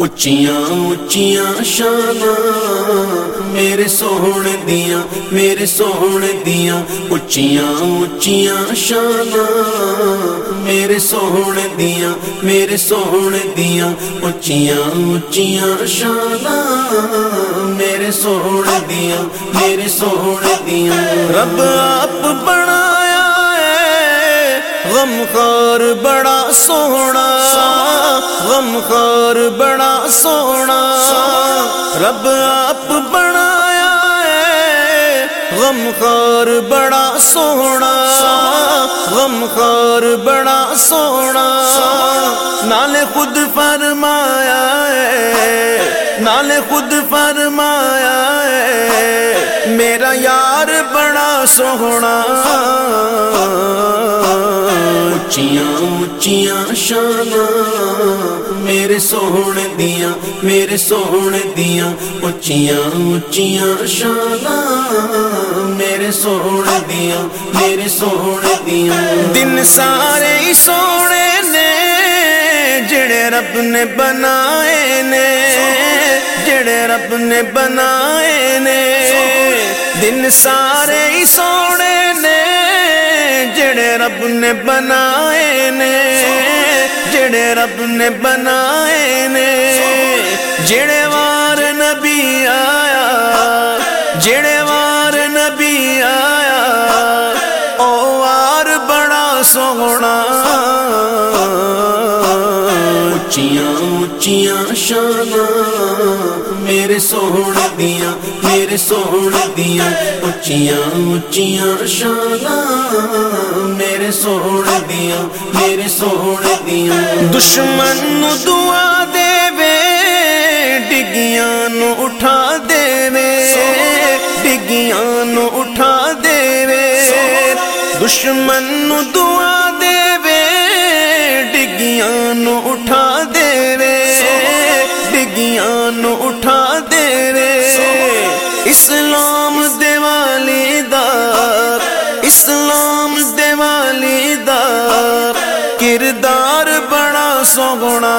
اچیاں اچیاں شان میرے سونے دیا میرے سونے دیا اچیاں اچیاں شان میرے سونے دیا میرے سونے دیا اچیاں اچیاں شان میرے سونے دیا میرے سونے دیا رب آپ بنایا ہے غم خار بڑا سونا غم خار بڑا سونا، رب آپ بنایا ہے۔ غم خار بڑا سونا غم خار بڑا سونا، نال خود فرمایا ہے، نال خود فرمایا ہے۔ میرا یار بڑا سونا۔ اچیاں اچیاں شان میرے سونے دیا میرے سونے دیا اچیاں اچیاں شان میرے سونے دیا میرے سونے دیا دن سارے ہی سونے نے، جڑے رب نے بنائے نے، جڑے رب نے بنائے نے۔ دن سارے ہی سونے نے جڑے رب نے بنائے نے، جڑے رب نے بنائے نے۔ جڑے وار نبی آیا، جڑے اچیاں اچیاں شان میرے سونے دیا میرے سونے دیا اچیاں اچیاں شان میرے سونے دیا میرے سونے دیا دشمن نو دعا دے وے ڈگیاں نو اٹھا دے وے ڈگیاں نو اٹھا دے وے دشمن نو دعا اسلام دیوالی دا کردار بڑا سوگنا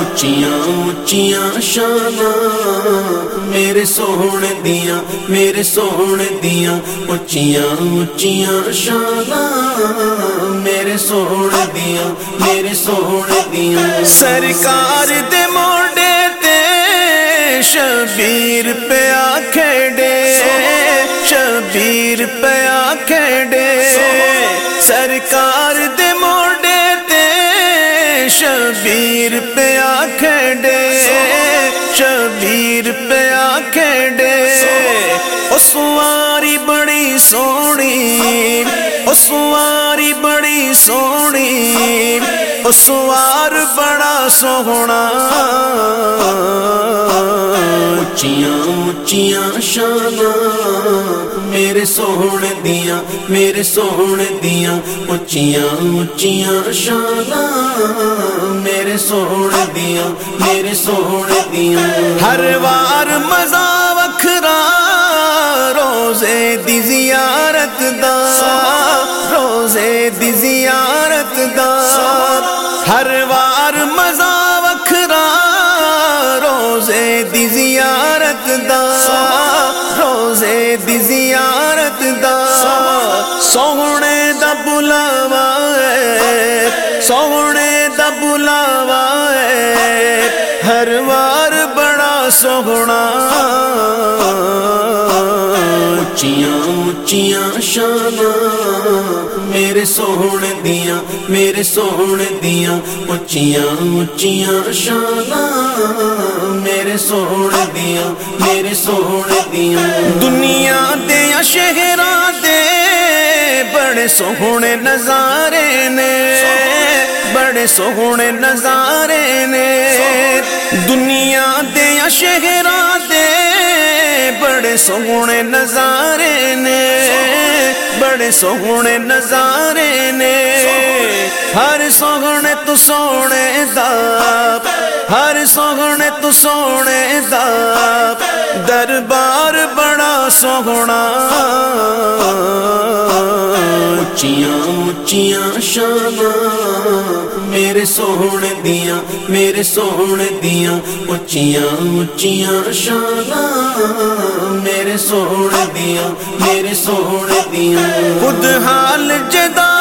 اچیاں اچیاں شان میرے سونے دیا میرے سونے دیا اچیاں اچیاں شان میرے سونے دیا میرے سونے دیا سرکار دے موڈے تے شبیر شبیر سواری بڑی سونی سوار بڑا سونا۔ اچیاں اچیاں شان میرے سونے دیا میرے سونے دیا اچیاں اچیاں شان میرے سونے دیا میرے سونے دیا ہر وار مزا وکھرا۔ روزے دی زیارت دا، روزے دی زیارت دا۔ ہر وار مزا وکھرا، روزے دی زیارت دا۔ روزے دی زیارت دا۔ سونے دا بلاوا ہے، سونے دا بلاوا ہے۔ ہر وار بڑا سونا۔ اچیاں اچیاں شان میرے سونے دیا میرے سونے دیا اچیاں اچیاں شان میرے سونے دیا میرے سونے دیا دنیا دے شہراں دے بڑے سوہنے نظارے نے بڑے سوہنے نظارے نے دنیا دے شہراں بڑے نظارے نے، بڑے سونے نظارے نے۔ ہر سوہنے تو سونے دا، ہر سونے تو سونے دا۔ دربار بڑے سونا اچیاں اچیاں شان میرے سونے دیا میرے سونے دیا اچیاں اچیاں شان میرے سونے دیا میرے سونے دیا خود حال جدا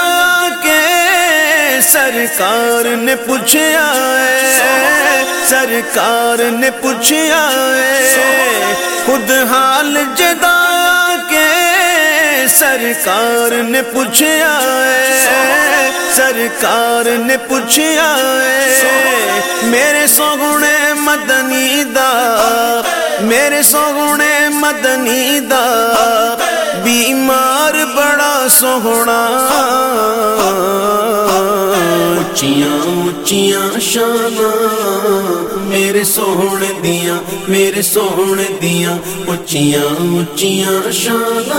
سرکار نے پوچھا ہے، سرکار نے پوچھا ہے، خود حال جدا کے سرکار نے پوچھا ہے، سرکار نے پوچھا ہے، میرے سوگنے مدنی دا، میرے سوگنے مدنی دا، بیمار بڑا سونا اچیاں اچیاں شان میرے سونے دیاں میرے سونے دیاں اچیاں اچیاں شان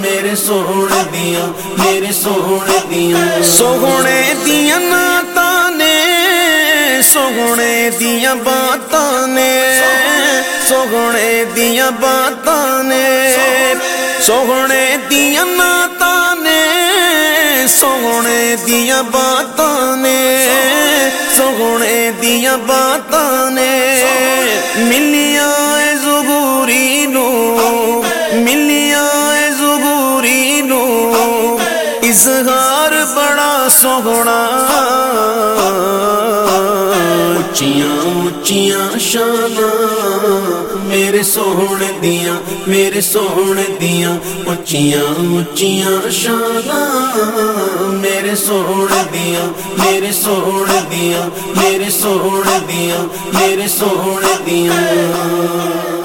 میرے سونے دیاں میرے سونے دیاں سونے دیا ناتا نے سونے دیا باتاں نے سونے دیا باتاں نے سونے دیا ناتا نے سونے دیا باتاں نے سونے دیا باتاں نے ملیا زگوری نو ملیا زگوری نو اظہار بڑا سونا اونچیاں اونچیاں شان میرے سونے دیاں میرے سونے دیاں اونچیاں اونچیاں شان میرے سونے دیاں میرے سونے دیاں میرے سونے دیاں میرے سونے دیاں